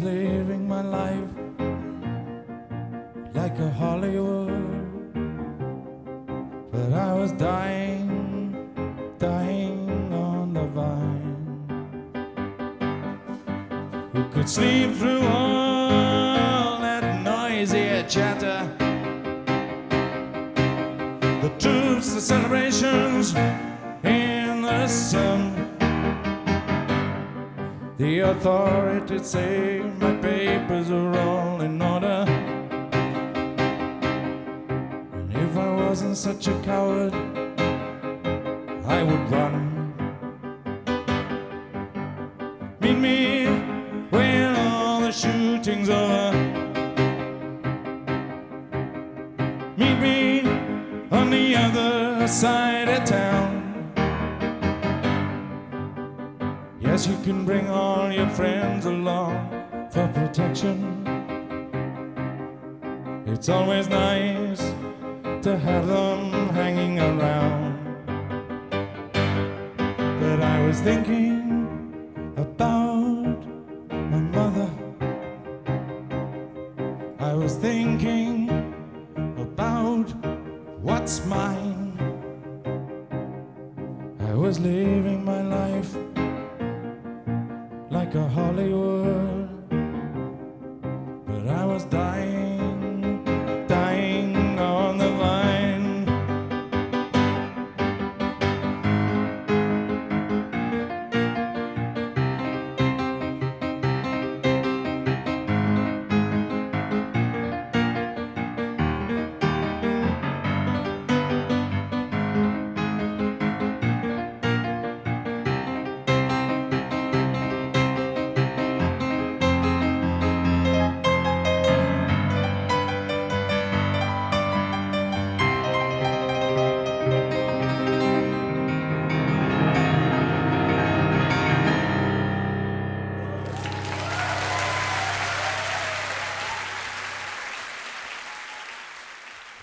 living my life like a Hollywood, but I was dying, dying on the vine. Who could sleep through all that noisy chatter? The troops, the celebrations in the sun. The authorities say my papers are all in order. And if I wasn't such a coward, I would run.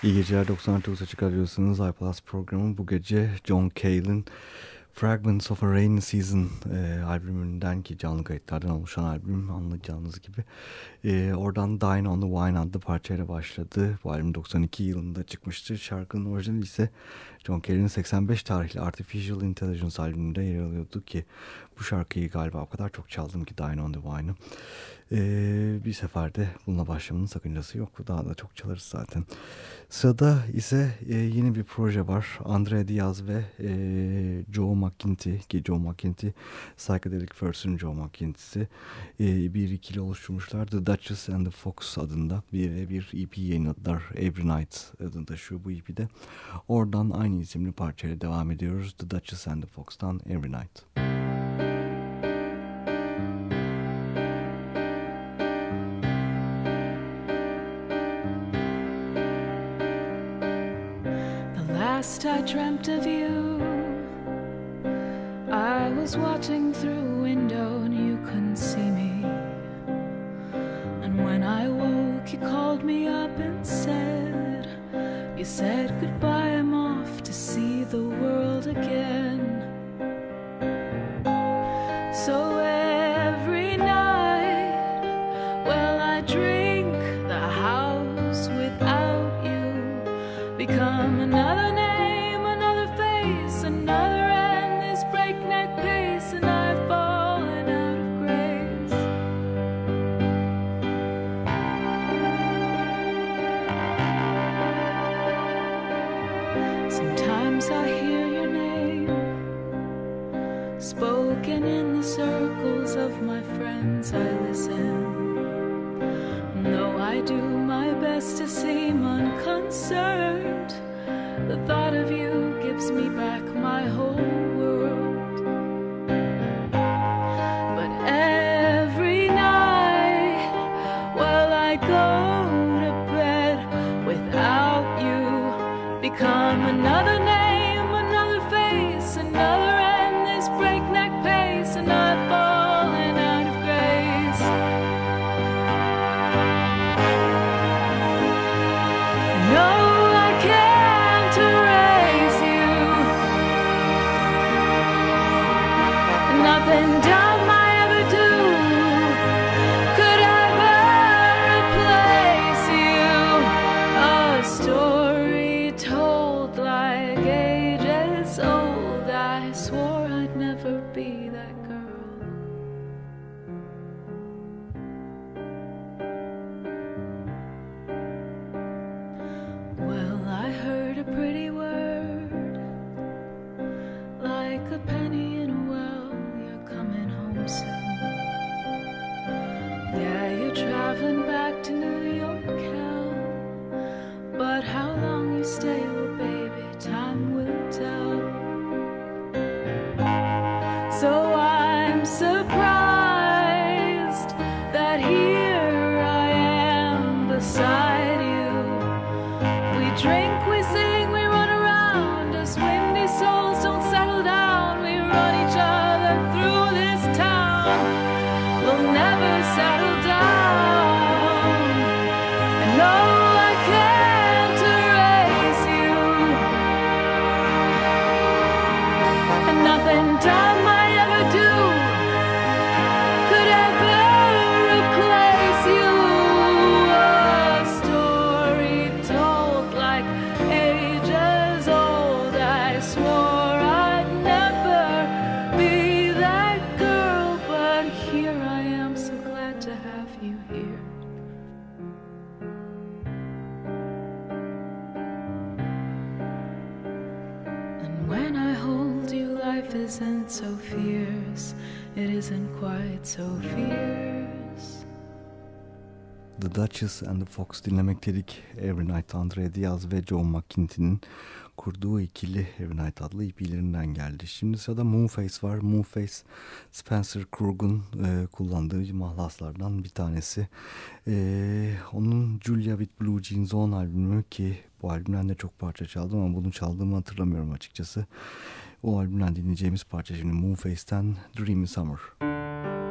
İyi geceler 99 Açık Radyosu'nun iPlus programı bu gece John Cale'in Fragments of a Rainy Season e, albümünden ki canlı kayıtlardan oluşan albüm anlayacağınız gibi. E, oradan Dine on the Wine adlı parçayla başladı. Bu albüm 92 yılında çıkmıştı. Şarkının orijinali ise John Cale'in 85 tarihli Artificial Intelligence albümünde yer alıyordu ki bu şarkıyı galiba o kadar çok çaldım ki Dine on the Wine'ı. Ee, bir seferde bununla başlamanın sakıncası yok. Daha da çok çalarız zaten. Sırada ise e, yeni bir proje var. Andre Diaz ve e, Joe McGinty ki Joe McGinty Psychedelic First'ün Joe McGinty'si e, bir ikili oluşturmuşlar. The Duchess and the Fox adında bir, bir EP yayınladılar. Every Night adında şu bu EP'de. Oradan aynı isimli parçayla devam ediyoruz. The Duchess and the Fox'tan Every Night. Müzik last I dreamt of you, I was watching through a window and you couldn't see me. And when I woke, you called me up and said, You said goodbye, I'm off to see the world again. So every night, well, I drink the house without you, become another. Duchess and the Fox dinlemek dedik. Every Night Andre Diaz ve Joe McKinty'nin kurduğu ikili Every Night adlı EP'lerinden geldi. Şimdi sırada Moonface var. Moonface Spencer Krug'un e, kullandığı mahlaslardan bir tanesi. E, onun Julia with Blue Jeans On albümü ki bu albümden de çok parça çaldım ama bunu çaldığımı hatırlamıyorum açıkçası. O albümden dinleyeceğimiz parça şimdi Moonface'ten Dreamy Summer. Müzik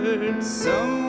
I heard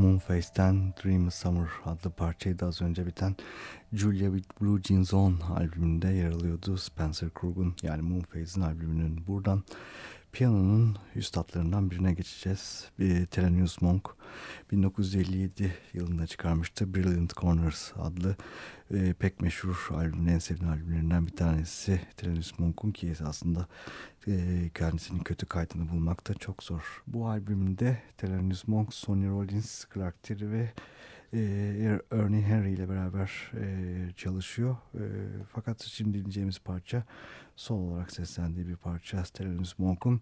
Moonface'ten Dream Summer adlı parçaydı az önce biten Julia with Blue Jeans On albümünde yer alıyordu. Spencer Krug'un yani Moonface'in albümünün buradan Piyanonun üstadlarından birine geçeceğiz. Bir Thelonious Monk 1957 yılında çıkarmıştı. Brilliant Corners adlı e, pek meşhur albümün en sevilen albümlerinden bir tanesi. Thelonious Monk'un ki aslında e, kendisinin kötü kaydını bulmak da çok zor. Bu albümde Thelonious Monk, Sonny Rollins, Clark Terry ve e, Ernie Henry ile beraber e, çalışıyor. E, fakat şimdi dinleyeceğimiz parça sol olarak seslendiği bir parça. Thelonious Monk'un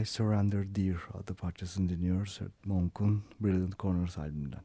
I Surrender Dear adlı parçasını dinliyoruz. Monk'un Brilliant Corners albümünden.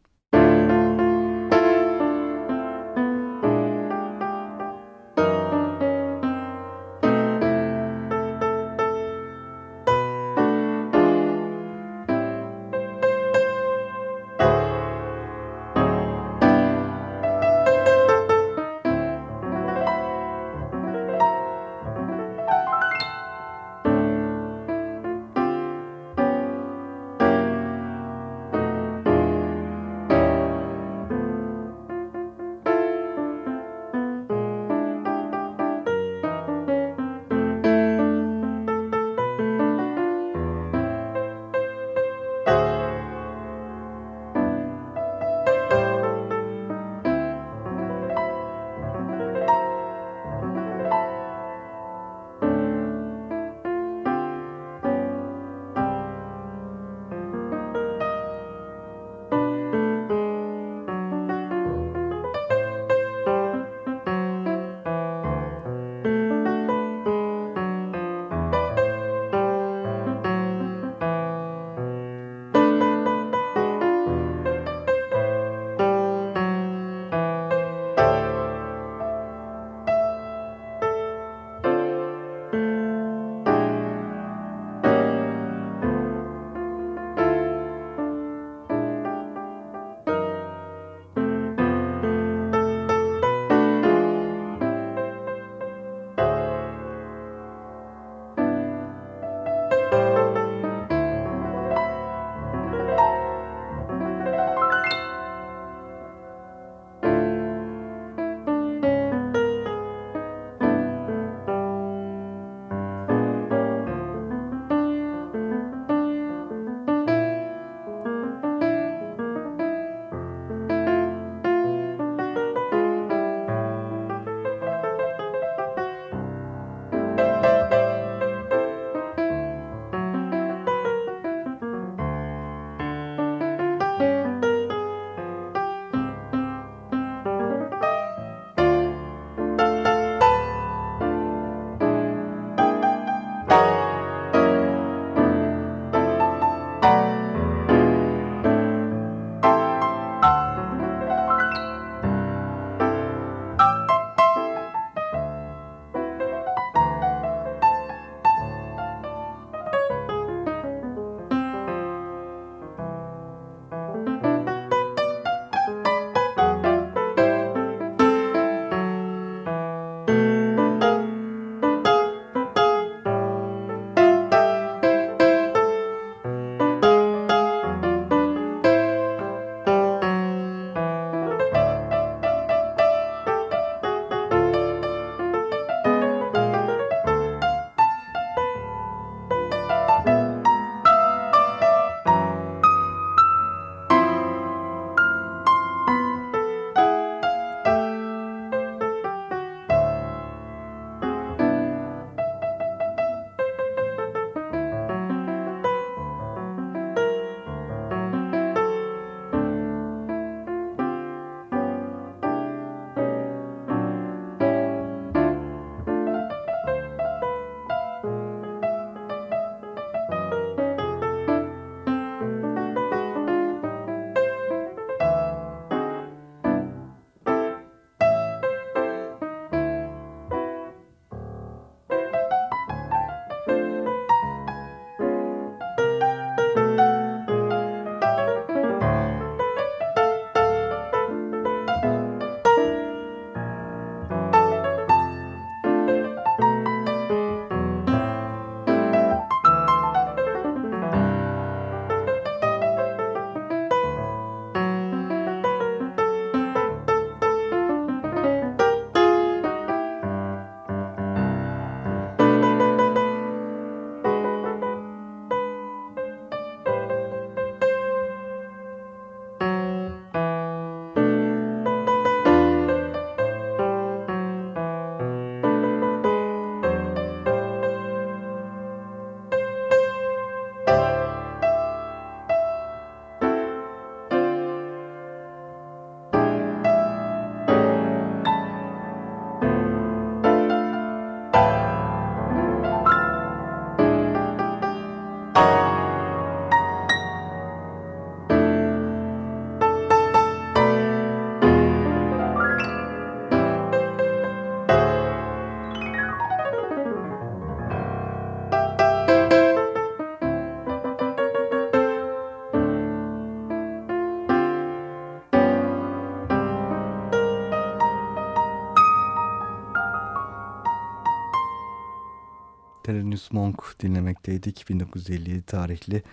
Thelonious Monk dinlemekteydik. 1957 tarihli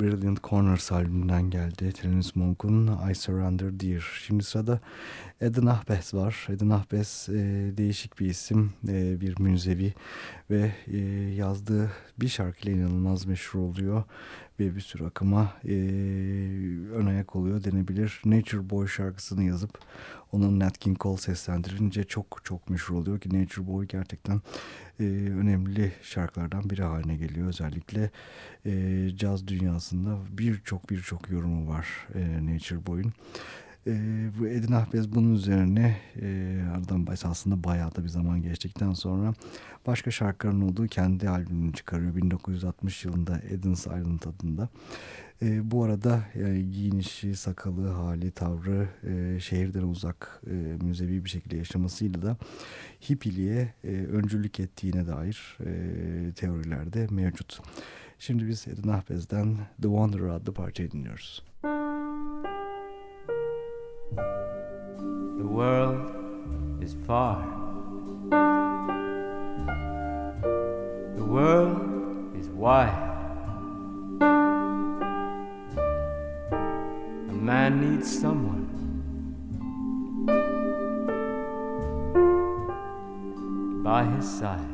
Brilliant Corners albümünden geldi. Thelonious Monk'un I Surrender Dear. Şimdi sırada Eden Ahbez var. Eden Ahbez e, değişik bir isim, e, bir münzevi ve e, yazdığı bir şarkıyla inanılmaz meşhur oluyor ve bir sürü akıma e, ön ayak oluyor denebilir. Nature Boy şarkısını yazıp onun Nat King Cole seslendirince çok çok meşhur oluyor ki Nature Boy gerçekten e, önemli şarkılardan biri haline geliyor. Özellikle e, caz dünyasında birçok birçok yorumu var e, Nature Boy'un. E, bu Edin Ahbez bunun üzerine e, aradan aslında bayağı da bir zaman geçtikten sonra başka şarkıların olduğu kendi albümünü çıkarıyor 1960 yılında Eden's Island adında. E, bu arada yani giyinişi, sakalı, hali, tavrı e, şehirden uzak e, müzevi bir şekilde yaşamasıyla da hippiliğe e, öncülük ettiğine dair e, teoriler de mevcut. Şimdi biz Edin Ahbez'den The Wanderer adlı parçayı dinliyoruz. The world is far. The world is wide. A man needs someone. By his side.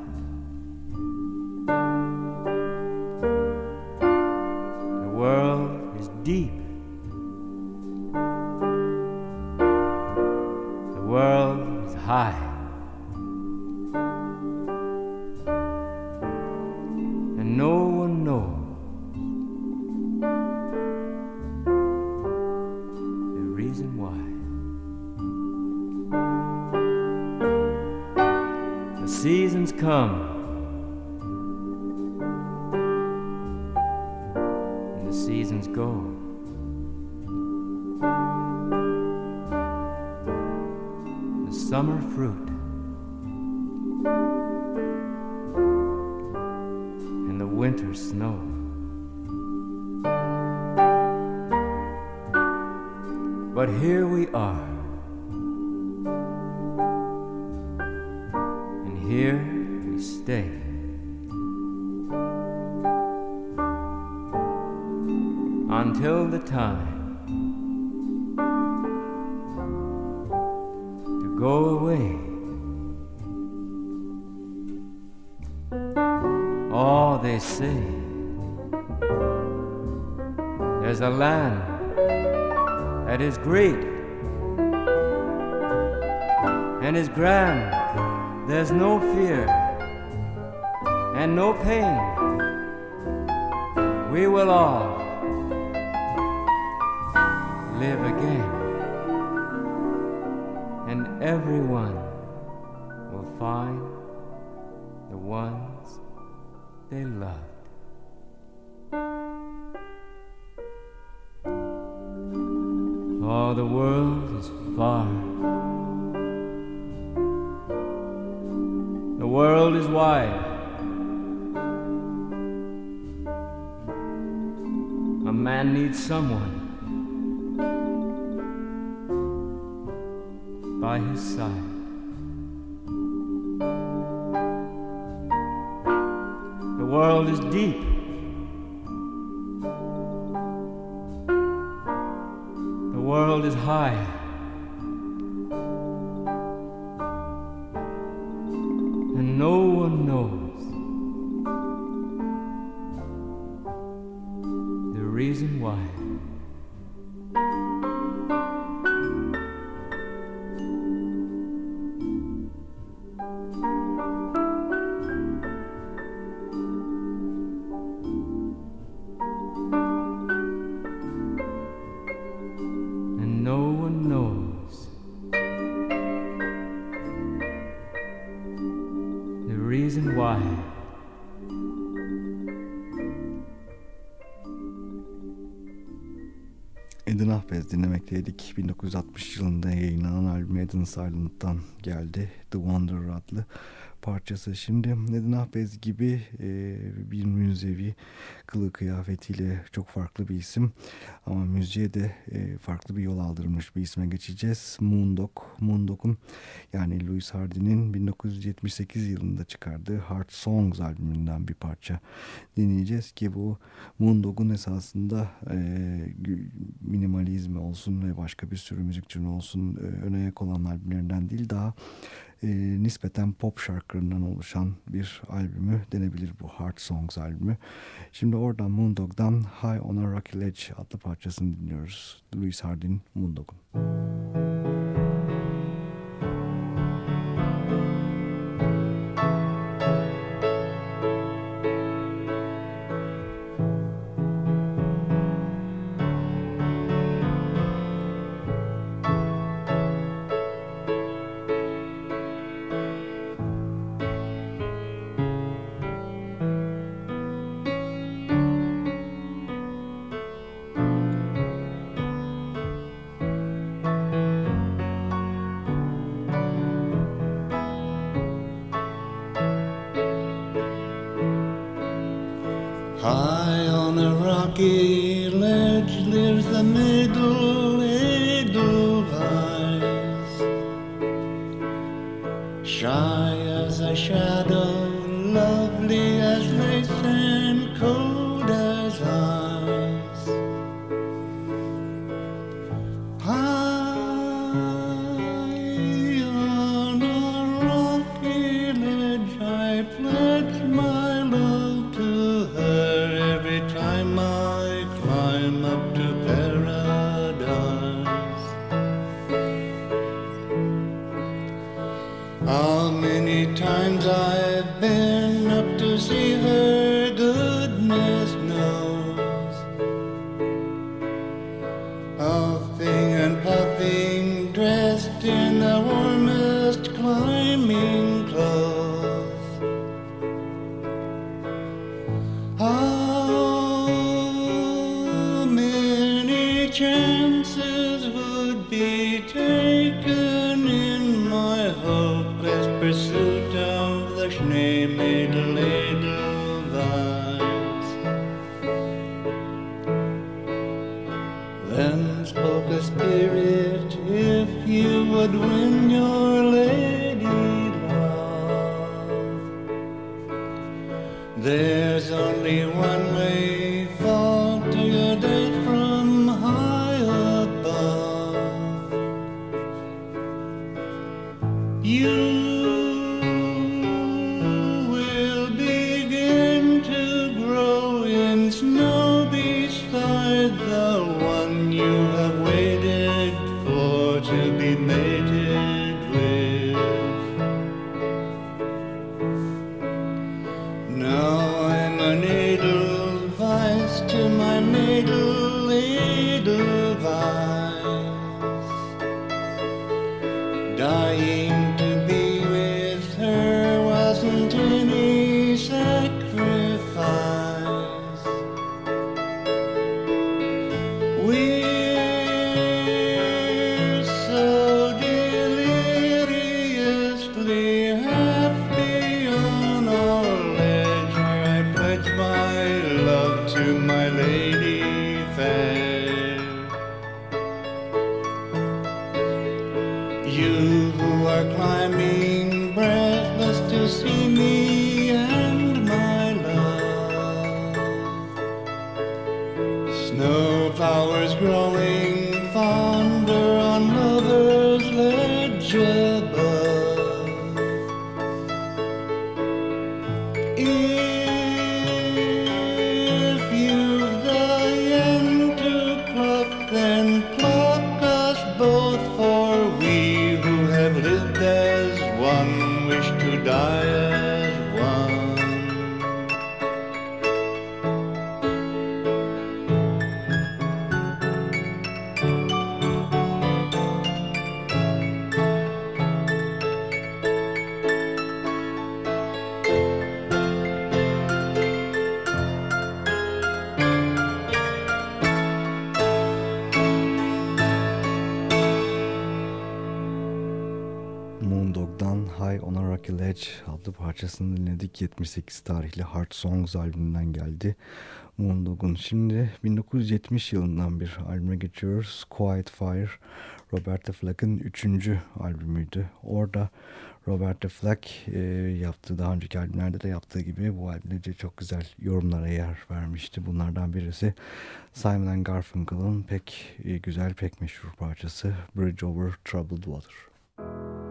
World is wide. A man needs someone by his side. The world is deep. The world is high. 1960 yılında yayınlanan albüm Eden's Island'dan geldi. The Wanderer adlı parçası. Şimdi Neden Ahbez gibi e, bir müzevi kılığı kıyafetiyle çok farklı bir isim ama müziğe de e, farklı bir yol aldırmış bir isme geçeceğiz. Moondog. Moondog'un yani Louis Hardy'nin 1978 yılında çıkardığı Heart Songs albümünden bir parça dinleyeceğiz ki bu Moondog'un esasında e, minimalizmi olsun ve başka bir sürü müzik türü olsun e, öne yak olan albümlerinden değil daha e, nispeten pop şarkılarından oluşan bir albümü denebilir bu Heart Songs albümü. Şimdi oradan Moondog'dan High on a Rocky Ledge adlı parçasını dinliyoruz. Louis Hardin Moondog'un. Stage made little vows. Then spoke a spirit, if you would parçasını dinledik. 78 tarihli Heart Songs albümünden geldi. Moondog'un. Şimdi 1970 yılından bir albüme geçiyoruz. Quiet Fire, Roberta Flack'ın üçüncü albümüydü. Orada Roberta Flack e, yaptığı daha önceki albümlerde de yaptığı gibi bu albümde çok güzel yorumlara yer vermişti. Bunlardan birisi Simon Garfunkel'ın pek e, güzel, pek meşhur parçası Bridge Over Troubled Water. when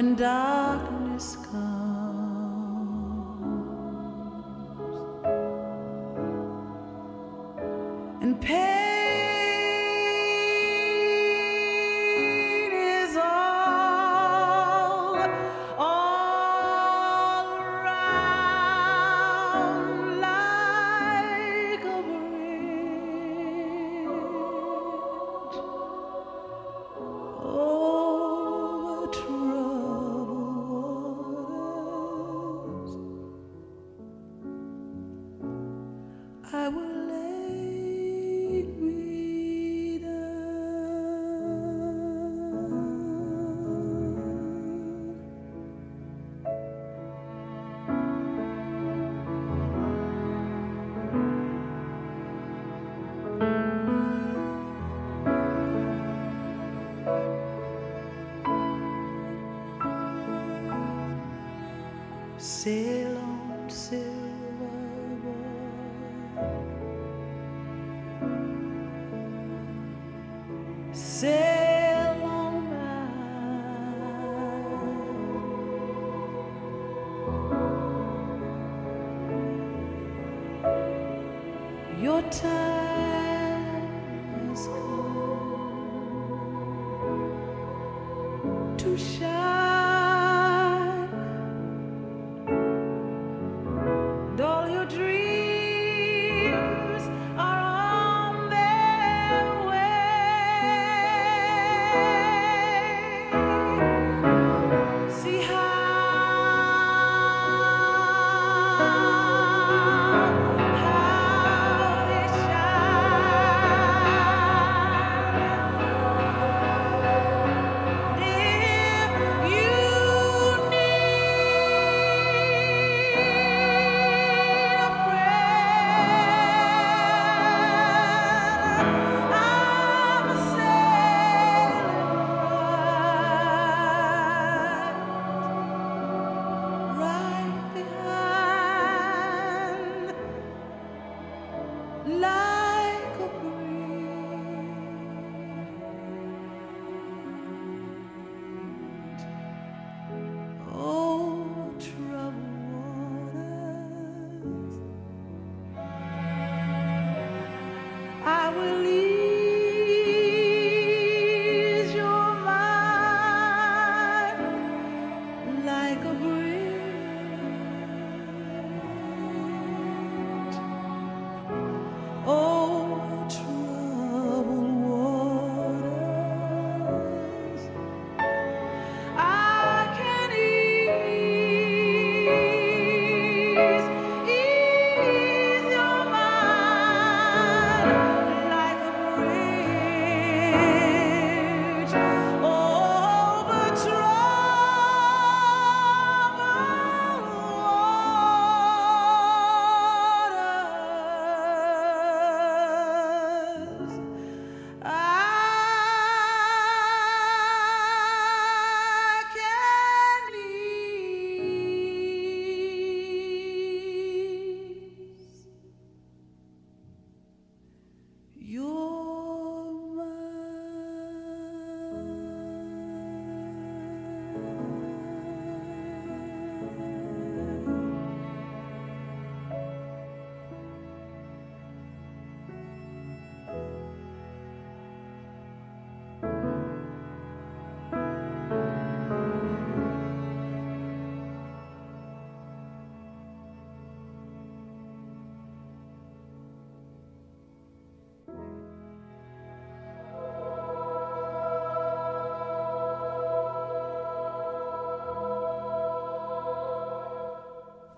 When darkness comes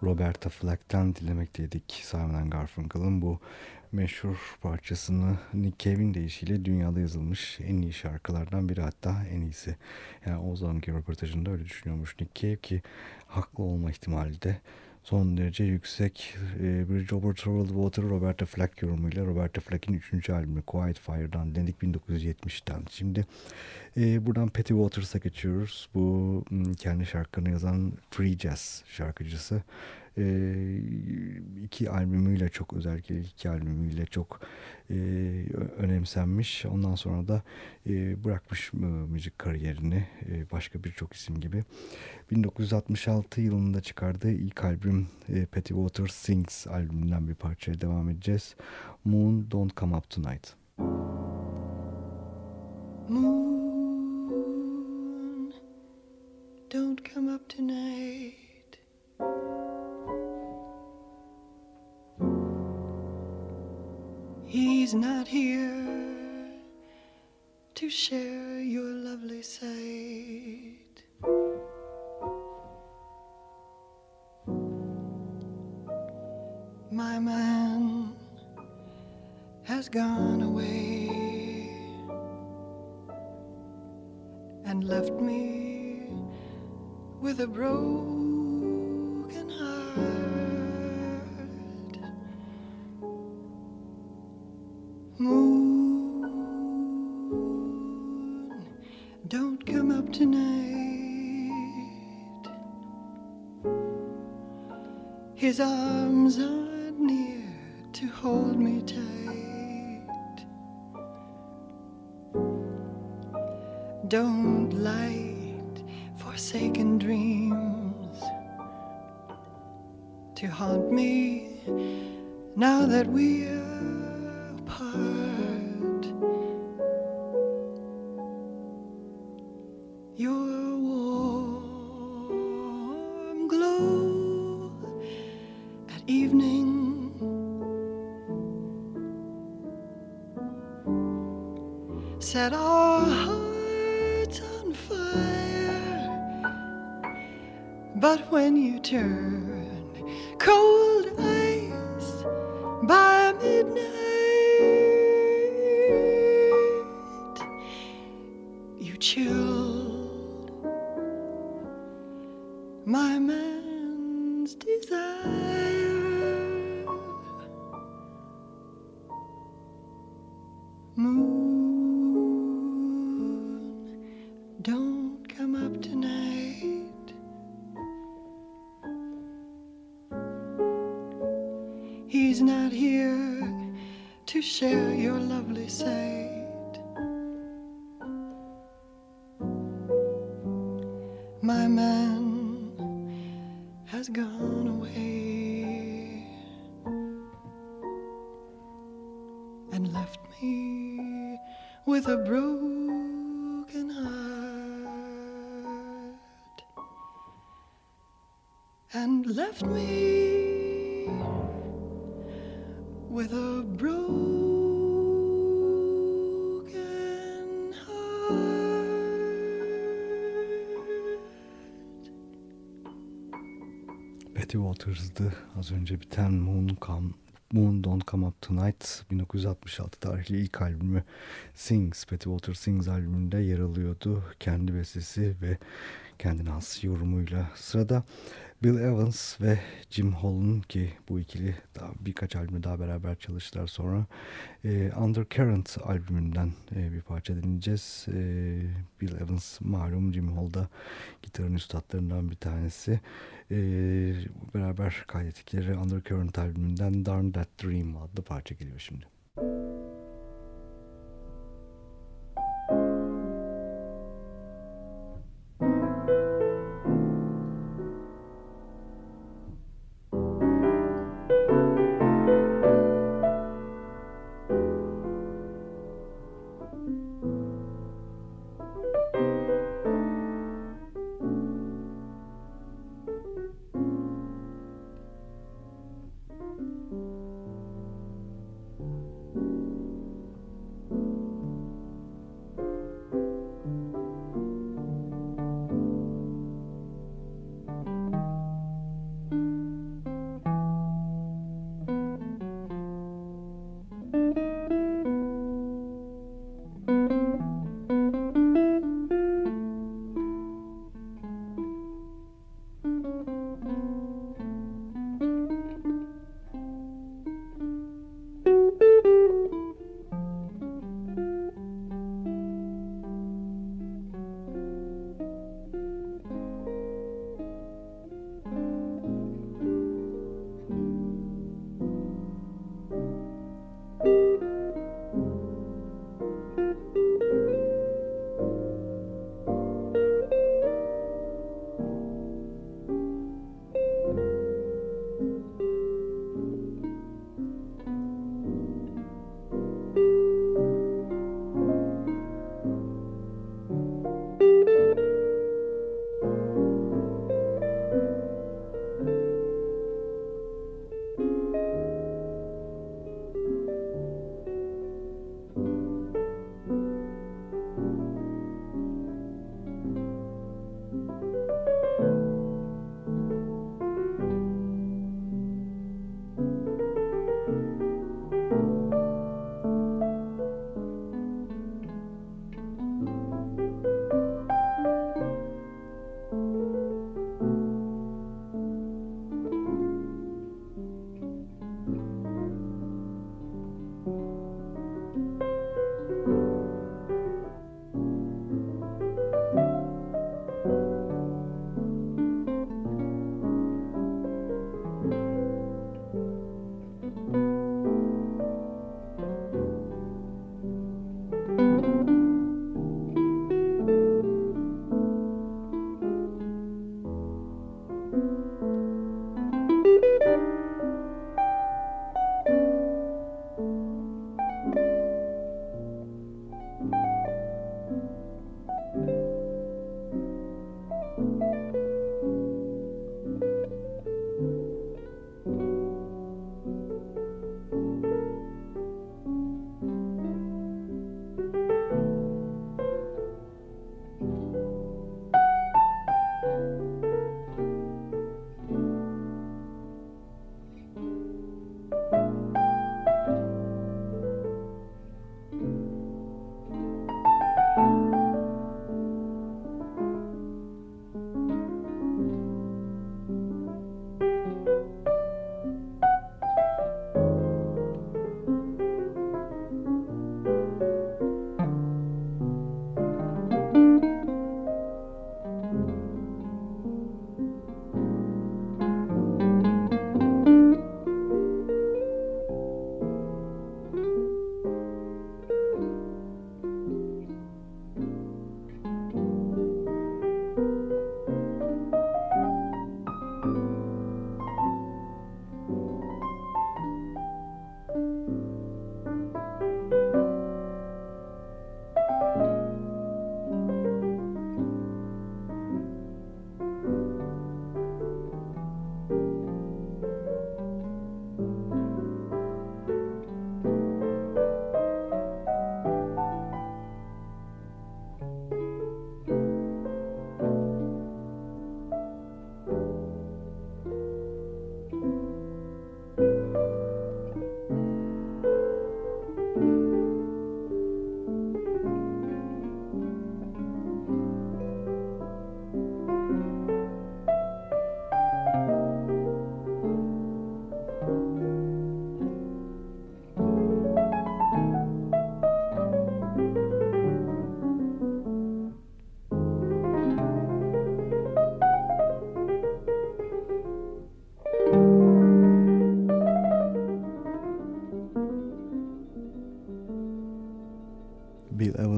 Roberta Flack'ten dinlemekteydik Simon Garfunkel'ın bu meşhur parçasını Nick Cave'in deyişiyle dünyada yazılmış en iyi şarkılardan biri hatta en iyisi. Yani o zamanki röportajında öyle düşünüyormuş Nick Cave ki haklı olma ihtimali de son derece yüksek. E, Over Troubled Water Roberta Flack yorumuyla Roberta Flack'in 3. albümü Quiet Fire'dan dedik 1970'ten. Şimdi e, buradan Patty Waters'a geçiyoruz. Bu kendi şarkını yazan Free Jazz şarkıcısı e, iki albümüyle çok özellikle iki albümüyle çok e, önemsenmiş. Ondan sonra da e, bırakmış müzik kariyerini e, başka birçok isim gibi. 1966 yılında çıkardığı ilk albüm e, Patty Waters Sings albümünden bir parçaya devam edeceğiz. Moon Don't Come Up Tonight. Moon, don't come up tonight. He's not here to share your lovely sight. My man has gone away and left me with a broken heart. Don't light forsaken dreams to haunt me. Now that we're has gone away and left me with a broken heart and left me with a broken Patty Waters'dı az önce biten Moon, Come, Moon Don't Come Up Tonight 1966 tarihli ilk albümü Sings, Patty Waters Sings albümünde yer alıyordu. Kendi bestesi ve kendine has yorumuyla. Sırada Bill Evans ve Jim Holland ki bu ikili daha birkaç albümü daha beraber çalıştılar sonra e, Undercurrent albümünden e, bir parça dinleyeceğiz. E, Bill Evans malum Jim Hall'da gitarın üstadlarından bir tanesi. E, beraber kaydettikleri Undercurrent albümünden Darn That Dream adlı parça geliyor şimdi.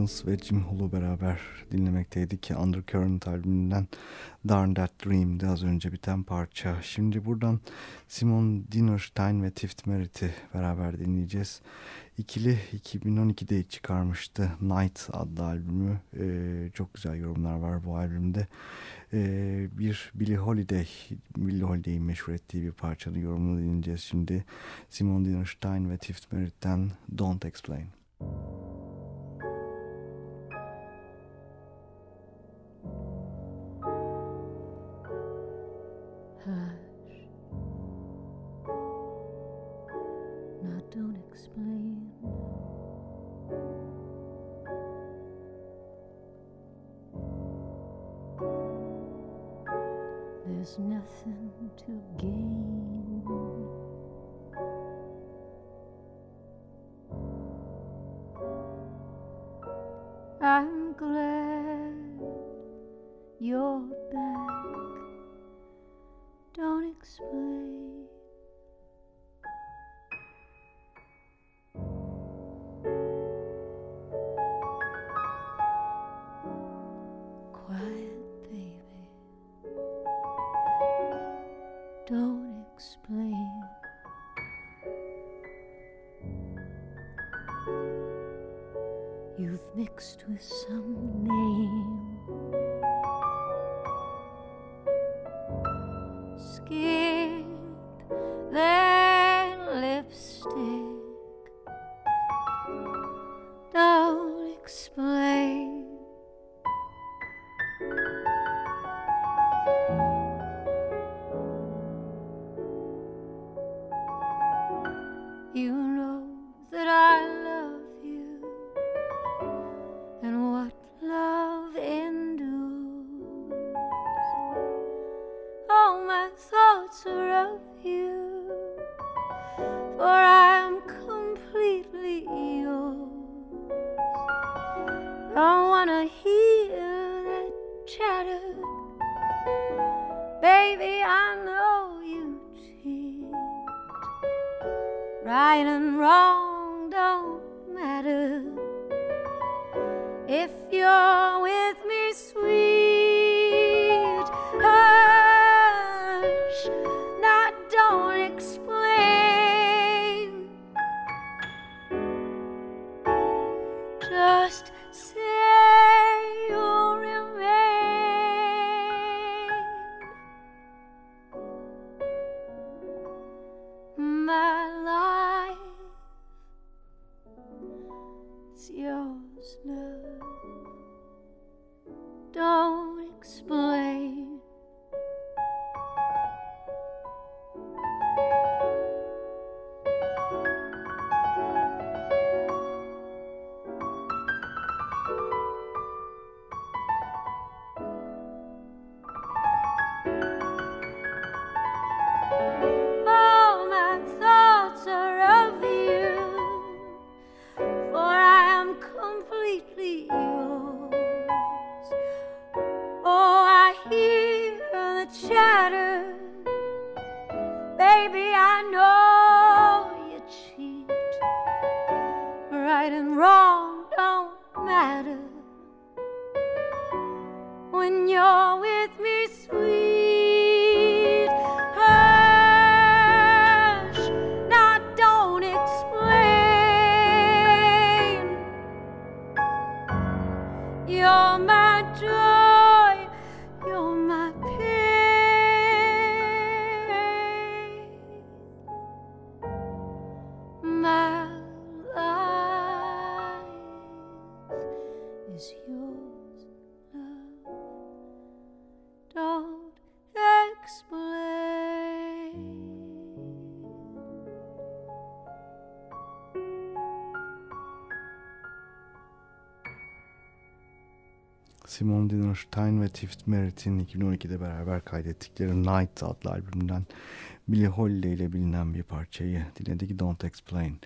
Evans ve Jim Hall'u beraber dinlemekteydik ki Undercurrent albümünden Darn That Dream'di az önce biten parça. Şimdi buradan Simon Dinnerstein ve Tift Merritt'i beraber dinleyeceğiz. İkili 2012'de çıkarmıştı Night adlı albümü. Ee, çok güzel yorumlar var bu albümde. Ee, bir Billie Holiday, Billie Holiday'in meşhur ettiği bir parçanın yorumunu dinleyeceğiz şimdi. Simon Dinnerstein ve Tift Merritt'ten Don't Explain. Hush. You've mixed with some name. skip Tift Merritt'in 2012'de beraber kaydettikleri Night adlı albümünden Billie Holiday ile bilinen bir parçayı dinledik Don't Explain.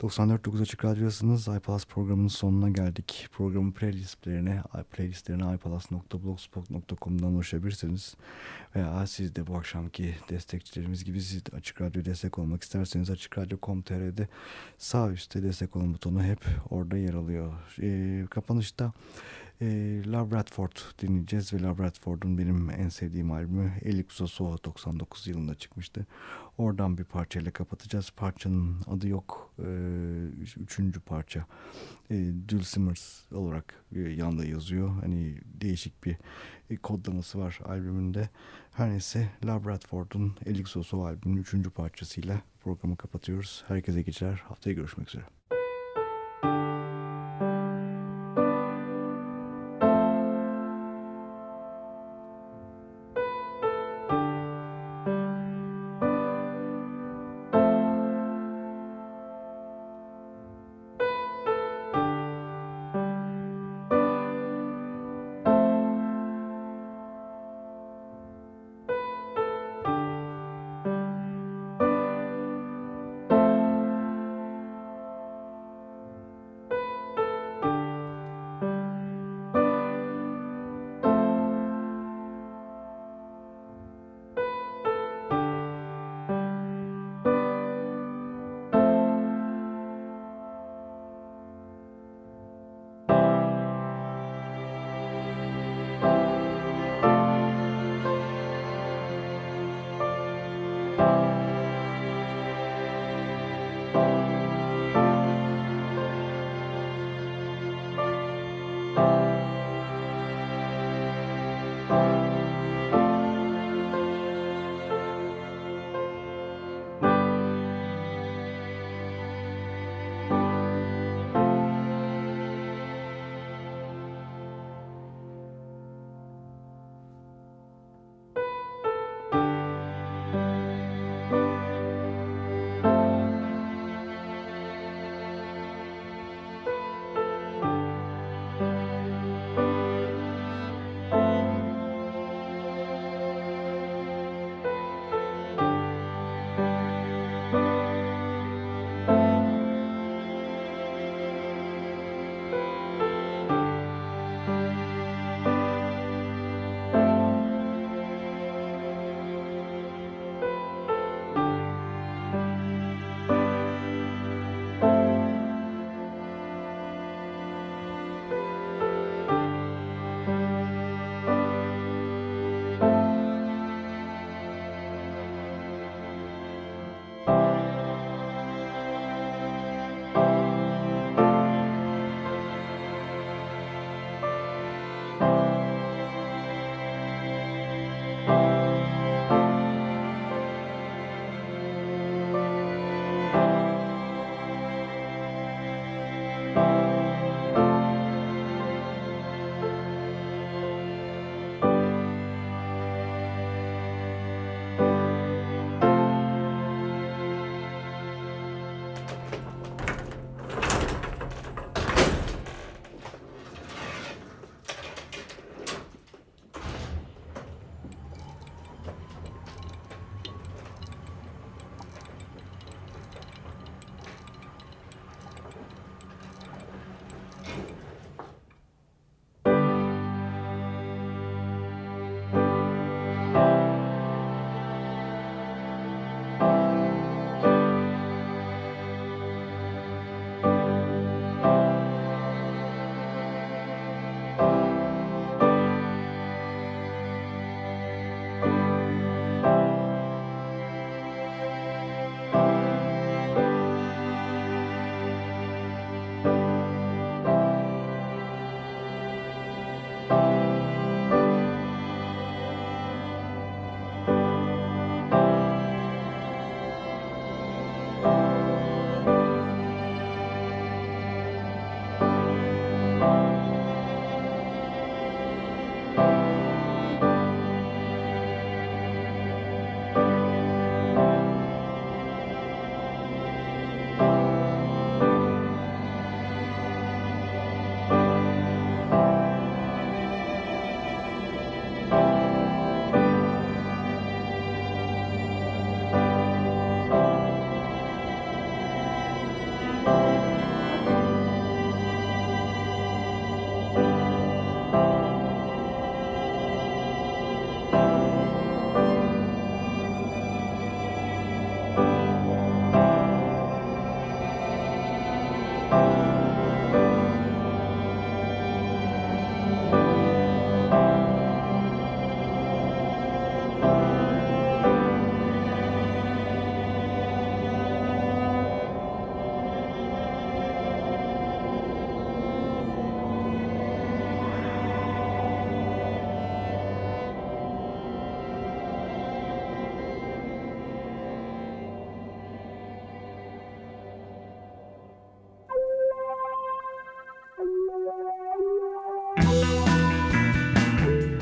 94.9 Açık Radyo'dasınız. iPlus programının sonuna geldik. Programın playlistlerine, playlistlerine iPlus.blogspot.com'dan ulaşabilirsiniz. Veya siz de bu akşamki destekçilerimiz gibi siz Açık Radyo destek olmak isterseniz Açık Radyo.com.tr'de sağ üstte destek olun butonu hep orada yer alıyor. Ee, kapanışta e, Love Bradford dinleyeceğiz ve Love Bradford'un benim en sevdiğim albümü Elixo Soho 99 yılında çıkmıştı. Oradan bir parçayla kapatacağız. Parçanın adı yok. E, üçüncü parça. E, Dulcimers olarak yanda yazıyor. Hani değişik bir e, kodlaması var albümünde. Her neyse Love Bradford'un Elixo Soho albümünün üçüncü parçasıyla programı kapatıyoruz. Herkese geceler. Haftaya görüşmek üzere.